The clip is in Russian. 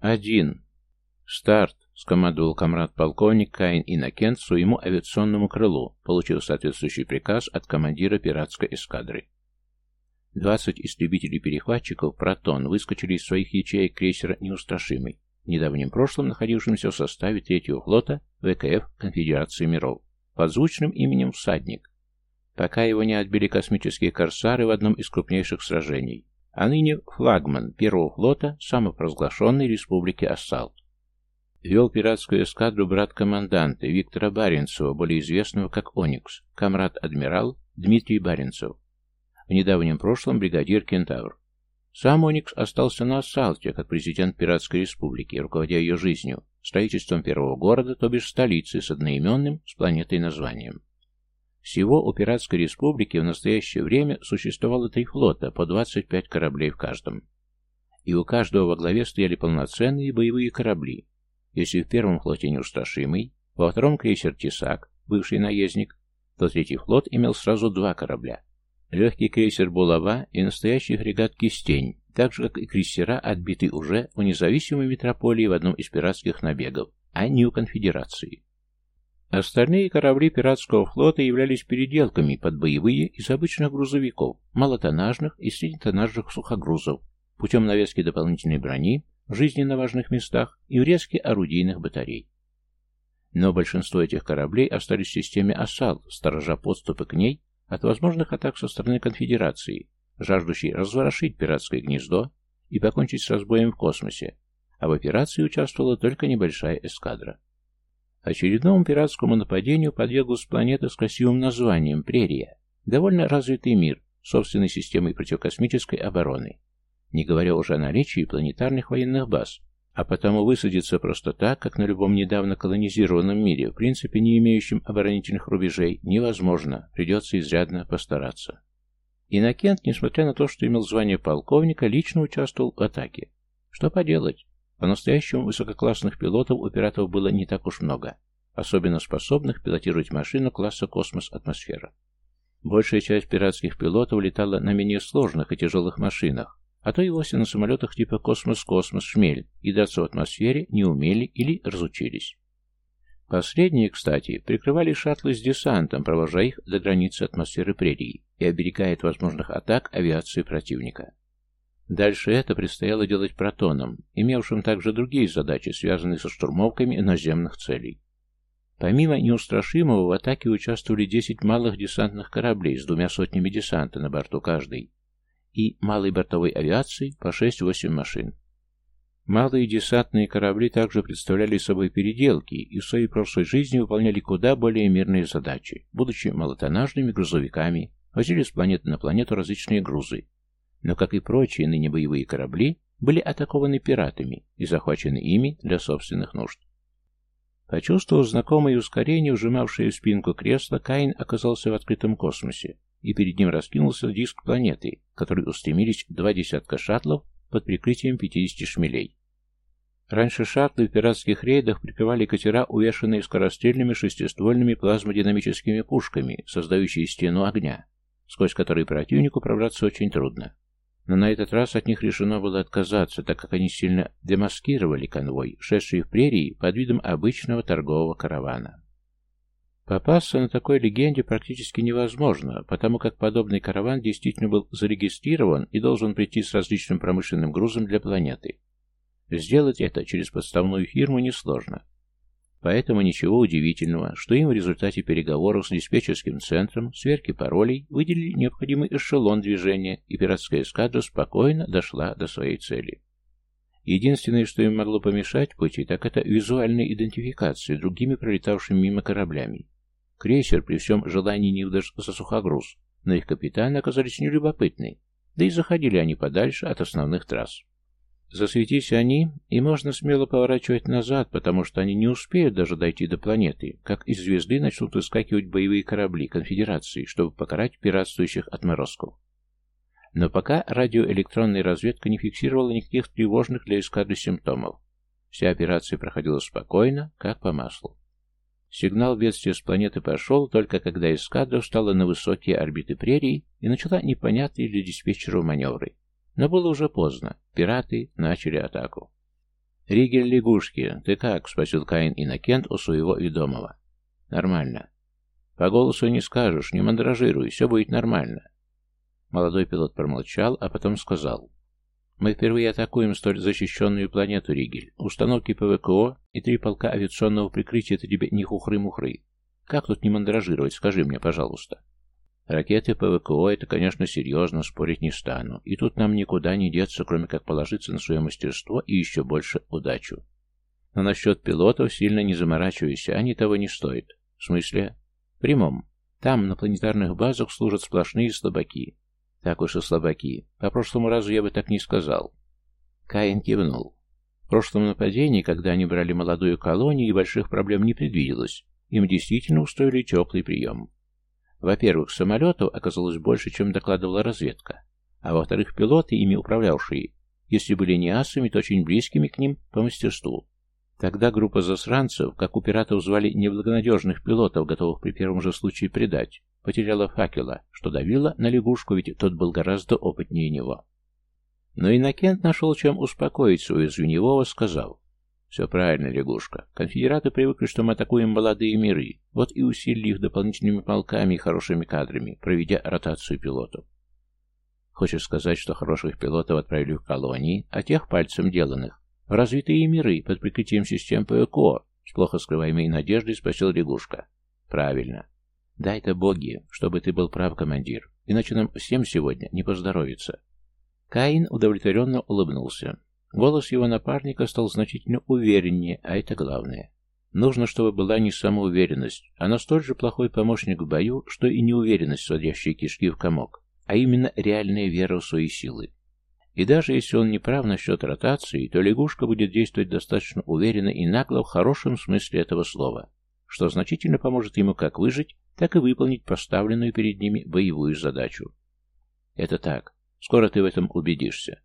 «Один. Старт!» — скомандовал комрад-полковник Каин Иннокент своему авиационному крылу, получив соответствующий приказ от командира пиратской эскадры. Двадцать истребителей-перехватчиков «Протон» выскочили из своих ячеек крейсера «Неустрашимый», в недавнем прошлом находившимся в составе третьего флота ВКФ Конфедерации миров, под звучным именем «Всадник», пока его не отбили космические корсары в одном из крупнейших сражений, а ныне флагман первого флота самопровозглашенной республики Ассалт. Вел пиратскую эскадру брат команданта Виктора Баренцева, более известного как Оникс, комрад-адмирал Дмитрий Баренцев. В недавнем прошлом бригадир Кентавр. Сам Оникс остался на Ассалте, как президент Пиратской Республики, руководя ее жизнью, строительством первого города, то бишь столицы с одноименным, с планетой названием. Всего у Пиратской Республики в настоящее время существовало три флота, по 25 кораблей в каждом. И у каждого во главе стояли полноценные боевые корабли. Если в первом флоте неустрашимый, во втором крейсер «Тесак», бывший наездник, то третий флот имел сразу два корабля. Легкий крейсер «Булава» и настоящий фрегат «Кистень», так же, как и крейсера, отбиты уже у независимой метрополии в одном из пиратских набегов, а не у конфедерации. Остальные корабли пиратского флота являлись переделками под боевые из обычных грузовиков, малотоннажных и среднетоннажных сухогрузов, путем навески дополнительной брони жизненно важных местах и врезки орудийных батарей. Но большинство этих кораблей остались в системе «Осал», сторожа подступы к ней от возможных атак со стороны конфедерации, жаждущей разворошить пиратское гнездо и покончить с разбоем в космосе, а в операции участвовала только небольшая эскадра. Очередному пиратскому нападению подверглась планета с красивым названием Прерия, довольно развитый мир, собственной системой противокосмической обороны, не говоря уже о наличии планетарных военных баз, а потому высадиться просто так, как на любом недавно колонизированном мире, в принципе не имеющем оборонительных рубежей, невозможно, придется изрядно постараться. Иннокент, несмотря на то, что имел звание полковника, лично участвовал в атаке. Что поделать, по-настоящему высококлассных пилотов у пиратов было не так уж много, особенно способных пилотировать машину класса «Космос-атмосфера». Большая часть пиратских пилотов летала на менее сложных и тяжелых машинах, а то и вовсе на самолетах типа «Космос-Космос», «Шмель» и драться в атмосфере не умели или разучились. Последние, кстати, прикрывали шаттлы с десантом, провожая их до границы атмосферы прерий и оберегая от возможных атак авиации противника. Дальше это предстояло делать протоном, имевшим также другие задачи, связанные со штурмовками наземных целей. Помимо неустрашимого, в атаке участвовали 10 малых десантных кораблей с двумя сотнями десанта на борту каждый, и малой бортовой авиации по 6-8 машин. Малые десантные корабли также представляли собой переделки и в своей прошлой жизни выполняли куда более мирные задачи, будучи малотоннажными грузовиками, возили с планеты на планету различные грузы, но, как и прочие ныне боевые корабли, были атакованы пиратами и захвачены ими для собственных нужд. Почувствовав знакомое ускорение, ужимавшее в спинку кресла, Каин оказался в открытом космосе, и перед ним раскинулся диск планеты, к которой устремились два десятка шаттлов под прикрытием 50 шмелей. Раньше шаттлы в пиратских рейдах прикрывали катера, увешанные скорострельными шестиствольными плазмодинамическими пушками, создающие стену огня, сквозь который противнику пробраться очень трудно. Но на этот раз от них решено было отказаться, так как они сильно демаскировали конвой, шедший в прерии под видом обычного торгового каравана. Попасться на такой легенде практически невозможно, потому как подобный караван действительно был зарегистрирован и должен прийти с различным промышленным грузом для планеты. Сделать это через подставную фирму несложно. Поэтому ничего удивительного, что им в результате переговоров с диспетчерским центром, сверки паролей, выделили необходимый эшелон движения, и пиратская эскадра спокойно дошла до своей цели. Единственное, что им могло помешать пути, так это визуальная идентификация другими пролетавшими мимо кораблями. Крейсер при всем желании не выдашь за сухогруз, но их капитаны оказались нелюбопытны, да и заходили они подальше от основных трасс. Засветись они, и можно смело поворачивать назад, потому что они не успеют даже дойти до планеты, как из звезды начнут выскакивать боевые корабли конфедерации, чтобы покарать пиратствующих отморозков. Но пока радиоэлектронная разведка не фиксировала никаких тревожных для эскадры симптомов. Вся операция проходила спокойно, как по маслу. Сигнал бедствия с планеты пошел только когда эскадра встала на высокие орбиты прерий и начала непонятные для диспетчеров маневры. Но было уже поздно. Пираты начали атаку. «Ригель лягушки, ты как?» — спросил Каин Иннокент у своего ведомого. «Нормально». «По голосу не скажешь, не мандражируй, все будет нормально». Молодой пилот промолчал, а потом сказал. «Мы впервые атакуем столь защищенную планету, Ригель. Установки ПВКО и три полка авиационного прикрытия — это тебе не хухры-мухры. Как тут не мандражировать, скажи мне, пожалуйста». Ракеты ПВКО — это, конечно, серьезно, спорить не стану. И тут нам никуда не деться, кроме как положиться на свое мастерство и еще больше удачу. Но насчет пилотов сильно не заморачивайся, они того не стоят. В смысле? Прямом. Там, на планетарных базах, служат сплошные слабаки. Так уж и слабаки. По прошлому разу я бы так не сказал. Каин кивнул. В прошлом нападении, когда они брали молодую колонию и больших проблем не предвиделось, им действительно устроили теплый прием. Во-первых, самолетов оказалось больше, чем докладывала разведка. А во-вторых, пилоты, ими управлявшие, если были не асами, то очень близкими к ним по мастерству. Тогда группа засранцев, как у пиратов звали неблагонадежных пилотов, готовых при первом же случае предать, потеряла факела, что давила на лягушку, ведь тот был гораздо опытнее него. Но Иннокент нашел чем успокоить свою звеневого, сказав, все правильно, лягушка. Конфедераты привыкли, что мы атакуем молодые миры. Вот и усилили их дополнительными полками и хорошими кадрами, проведя ротацию пилотов. Хочешь сказать, что хороших пилотов отправили в колонии, а тех пальцем деланных в развитые миры под прикрытием систем ПВКО? С плохо скрываемой надеждой спросил лягушка. Правильно. Дай-то боги, чтобы ты был прав, командир. Иначе нам всем сегодня не поздоровится. Каин удовлетворенно улыбнулся. Голос его напарника стал значительно увереннее, а это главное. Нужно, чтобы была не самоуверенность, а настолько же плохой помощник в бою, что и неуверенность, сводящая кишки в комок, а именно реальная вера в свои силы. И даже если он не прав насчет ротации, то лягушка будет действовать достаточно уверенно и нагло в хорошем смысле этого слова, что значительно поможет ему как выжить, так и выполнить поставленную перед ними боевую задачу. Это так. Скоро ты в этом убедишься.